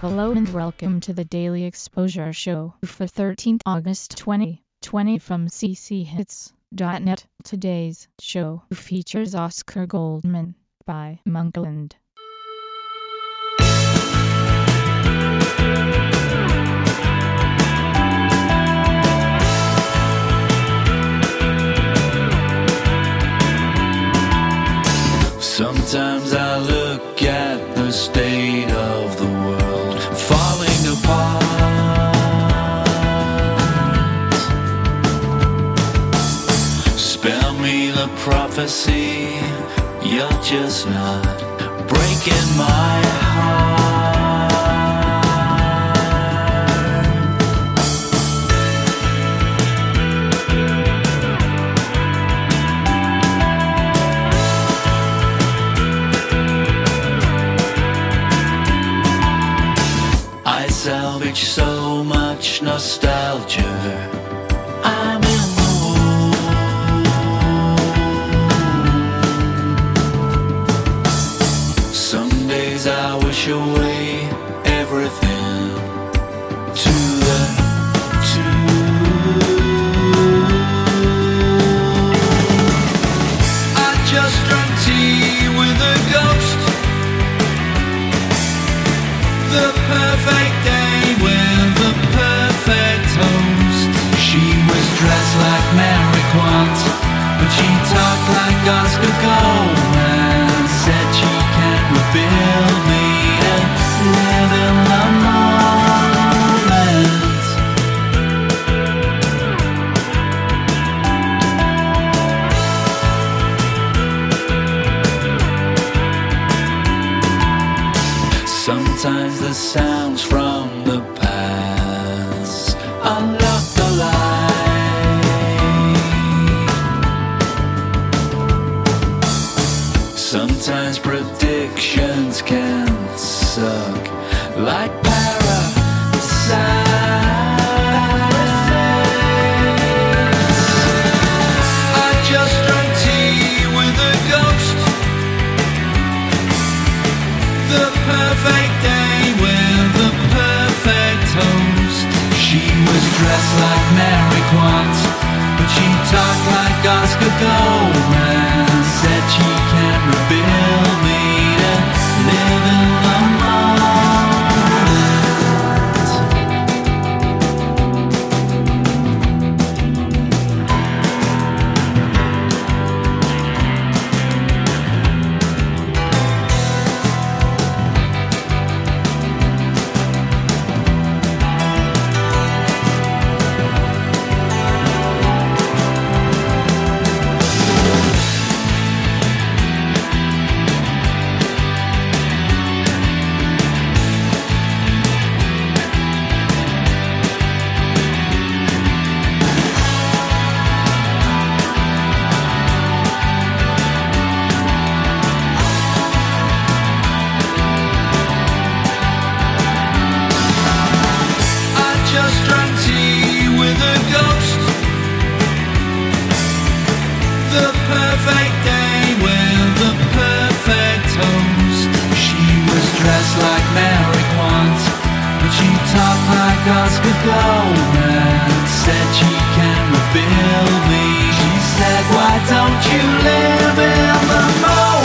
Hello and welcome to the Daily Exposure Show for 13th August 2020 from cchits.net. Today's show features Oscar Goldman by Monkland. Sometimes I the prophecy, you're just not breaking my heart. I salvage so much nostalgia. Days I wish away everything to the to I just drank tea with a ghost. Sounds from the past unlock the light. Sometimes predictions can suck like talked like Oscar Goldman. Said she can rebuild me. She said, Why don't you live in the moment?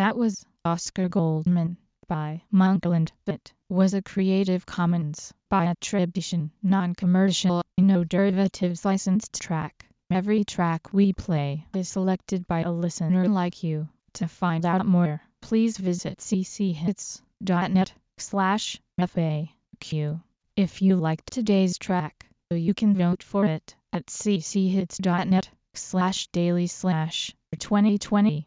That was Oscar Goldman by Monkland. It was a Creative Commons by attribution, non-commercial, no derivatives licensed track. Every track we play is selected by a listener like you. To find out more, please visit cchits.net slash FAQ. If you liked today's track, you can vote for it at cchits.net slash daily slash 2020